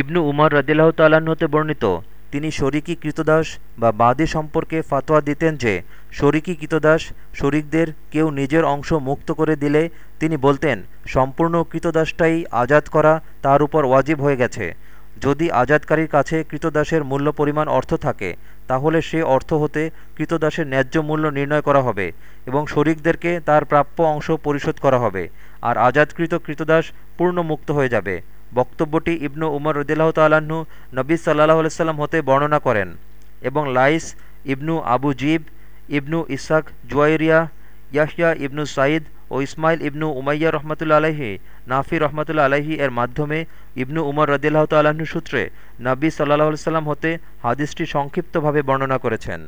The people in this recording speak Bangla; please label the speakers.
Speaker 1: ইবনু উমর রদিল্লাহ হতে বর্ণিত। তিনি শরিকি কৃতদাস বা বাদী সম্পর্কে ফতোয়া দিতেন যে, শরিকি কৃতদাস শরিকদের কেউ নিজের অংশ মুক্ত করে দিলে তিনি বলতেন, সম্পূর্ণ কৃতদাসটাই আজাদ করা তার উপর ওয়াজিব হয়ে গেছে। যদি আজাদকারীর কাছে কৃতদাসের মূল্য পরিমাণ অর্থ থাকে, তাহলে সে অর্থ হতে কৃতদাসের ন্যায্য মূল্য নির্ণয় করা হবে এবং শরিকদেরকে তার প্রাপ্য অংশ পরিশোধ করা হবে। আর আজাদকৃত কৃতদাস পূর্ণ মুক্ত হয়ে যাবে। বক্তব্যটি ইবনু উমর রদিল্লাহ তাল্লাহ্ন নবী সাল্লাহ আলাইসাল্লাম হতে বর্ণনা করেন এবং লাইস, ইবনু আবু জিব, ইবনু ইসাক জুয়াইরিয়া ইয়াহিয়া ইবনু সাইদ ও ইসমাইল ইবনু উমাইয়া রহমতুল্লা আলহি নাফি রহমতুল্লা আলহি এর মাধ্যমে ইবনু উমর রদিল্লাহ তাল্লাহ্ন সূত্রে নবী সাল্লাহ সাল্লাম হতে হাদিসটি সংক্ষিপ্তভাবে বর্ণনা করেছেন।